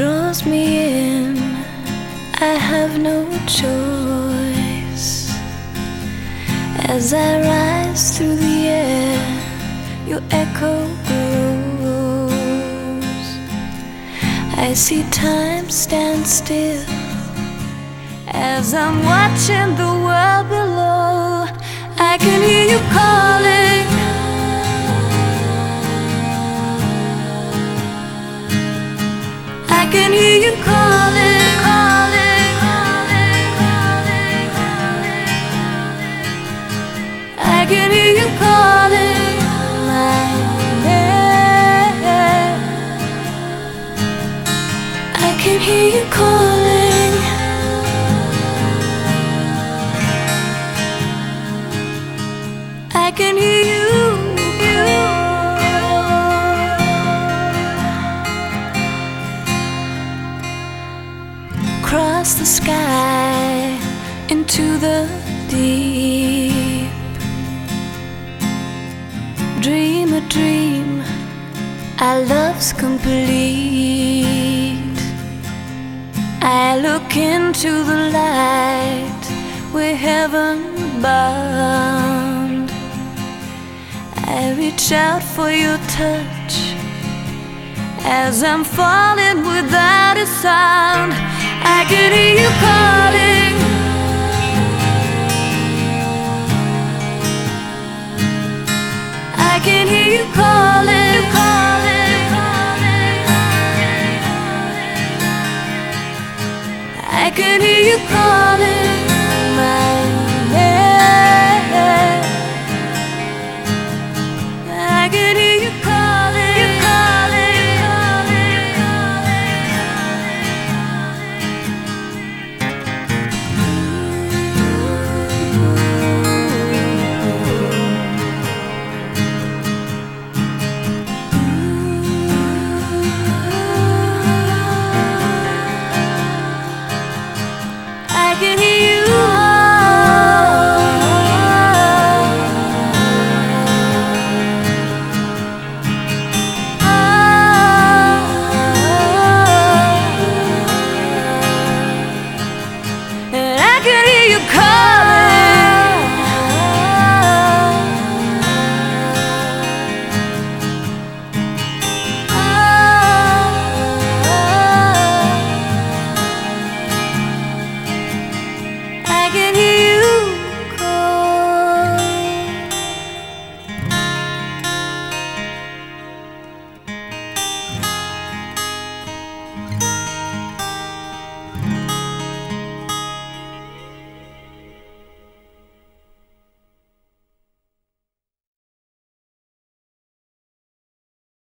draws me in, I have no choice. As I rise through the air, your echo grows. I see time stand still as I'm watching the world below. I can hear you calling. Can hear you calling, Cross the sky into the deep. Dream a dream, our love's complete. I look into the light, we're heaven bound. I reach out for your touch as I'm falling without a I can hear you calling,